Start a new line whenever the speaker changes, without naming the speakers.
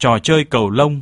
trò chơi cầu lông.